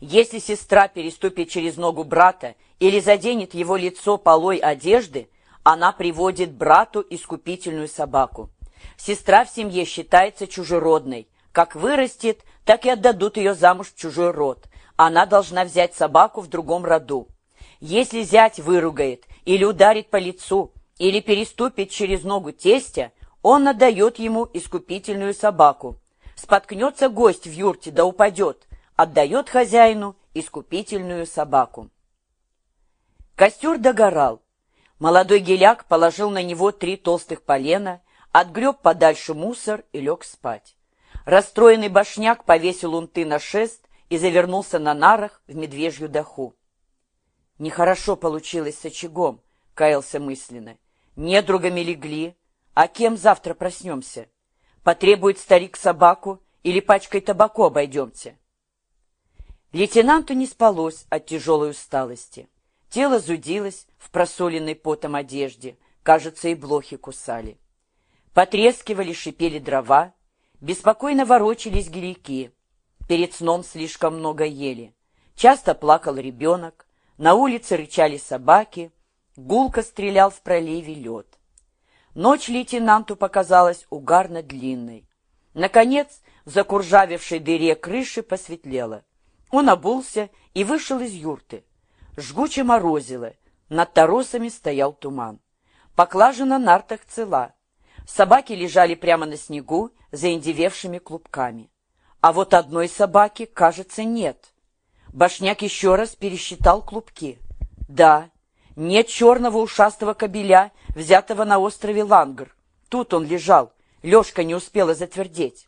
Если сестра переступит через ногу брата или заденет его лицо полой одежды, она приводит брату искупительную собаку. Сестра в семье считается чужеродной. Как вырастет, так и отдадут ее замуж в чужой род. Она должна взять собаку в другом роду. Если зять выругает или ударит по лицу, или переступит через ногу тестя, он отдает ему искупительную собаку. Споткнется гость в юрте, да упадет, отдает хозяину искупительную собаку. Костер догорал. Молодой геляк положил на него три толстых полена, отгреб подальше мусор и лег спать. Расстроенный башняк повесил унты на шест и завернулся на нарах в медвежью даху. Нехорошо получилось с очагом, каялся мысленно. Недругами легли, а кем завтра проснемся? Потребует старик собаку или пачкой табаку обойдемте? Лейтенанту не спалось от тяжелой усталости. Тело зудилось в просоленной потом одежде, кажется, и блохи кусали. Потрескивали, шипели дрова, беспокойно ворочались гелики. Перед сном слишком много ели. Часто плакал ребенок, на улице рычали собаки, гулко стрелял в проливе лед. Ночь лейтенанту показалась угарно длинной. Наконец, в закуржавевшей дыре крыши посветлело. Он обулся и вышел из юрты. Жгуче морозило, над торосами стоял туман. Поклажа на нартах цела. Собаки лежали прямо на снегу, заиндевевшими клубками. А вот одной собаки, кажется, нет. Башняк еще раз пересчитал клубки. Да, нет черного ушастого кобеля, взятого на острове Лангр. Тут он лежал, Лешка не успела затвердеть.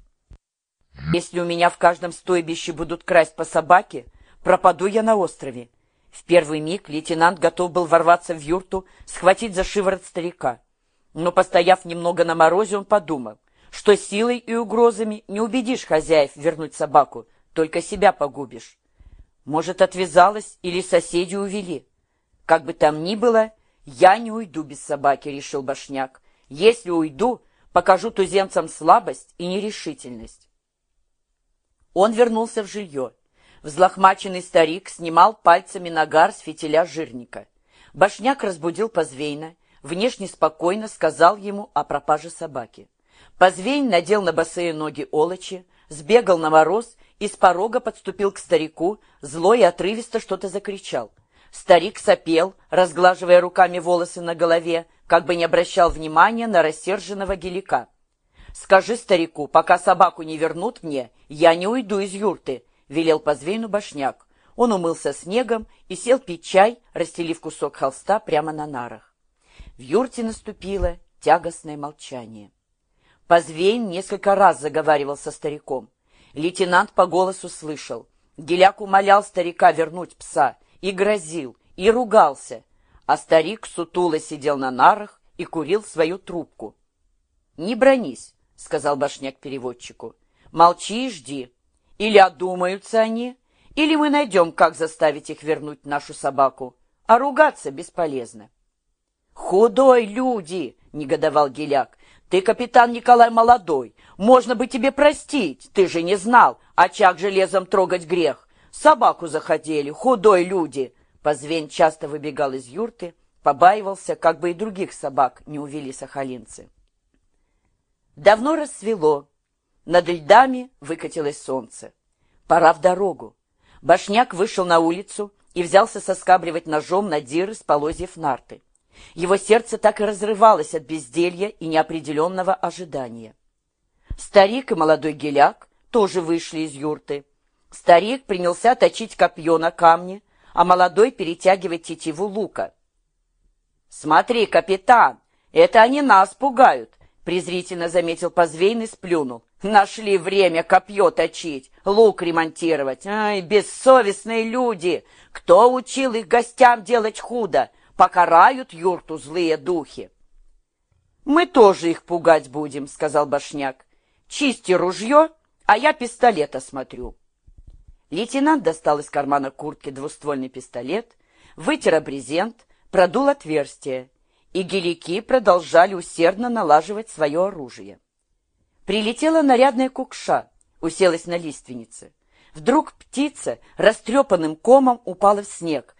Если у меня в каждом стойбище будут красть по собаке, пропаду я на острове. В первый миг лейтенант готов был ворваться в юрту, схватить за шиворот старика. Но, постояв немного на морозе, он подумал, что силой и угрозами не убедишь хозяев вернуть собаку, только себя погубишь. Может, отвязалась или соседи увели. Как бы там ни было, я не уйду без собаки, решил Башняк. Если уйду, покажу туземцам слабость и нерешительность. Он вернулся в жилье. Взлохмаченный старик снимал пальцами нагар с фитиля жирника. Башняк разбудил Позвейна, внешне спокойно сказал ему о пропаже собаки. Позвейн надел на босые ноги олочи, сбегал на мороз и с порога подступил к старику, зло и отрывисто что-то закричал. Старик сопел, разглаживая руками волосы на голове, как бы не обращал внимания на рассерженного гелика. «Скажи старику, пока собаку не вернут мне, я не уйду из юрты», — велел по звейну башняк. Он умылся снегом и сел пить чай, расстелив кусок холста прямо на нарах. В юрте наступило тягостное молчание. Позвейн несколько раз заговаривал со стариком. Лейтенант по голосу слышал. Геляк умолял старика вернуть пса и грозил, и ругался, а старик сутуло сидел на нарах и курил свою трубку. «Не бронись», — сказал башняк переводчику. «Молчи и жди. Или одумаются они, или мы найдем, как заставить их вернуть нашу собаку. А ругаться бесполезно». «Худой люди!» — негодовал Геляк. «Ты, капитан Николай Молодой, можно бы тебе простить, ты же не знал, очаг железом трогать грех. Собаку захотели, худой люди!» Позвень часто выбегал из юрты, побаивался, как бы и других собак не увели сахалинцы. Давно рассвело. Над льдами выкатилось солнце. Пора в дорогу. Башняк вышел на улицу и взялся соскабливать ножом на диры с полозьев нарты. Его сердце так и разрывалось от безделья и неопределенного ожидания. Старик и молодой геляк тоже вышли из юрты. Старик принялся точить копье на камне, а молодой перетягивать тетиву лука. «Смотри, капитан, это они нас пугают», — презрительно заметил Позвейн и сплюнул. «Нашли время копье точить, лук ремонтировать. Ай, бессовестные люди! Кто учил их гостям делать худо? Покарают юрту злые духи!» «Мы тоже их пугать будем», — сказал Башняк. «Чисти ружье, а я пистолет осмотрю». Лейтенант достал из кармана куртки двуствольный пистолет, вытер брезент, продул отверстие, и гелики продолжали усердно налаживать свое оружие. Прилетела нарядная кукша, уселась на лиственнице. Вдруг птица растрепанным комом упала в снег.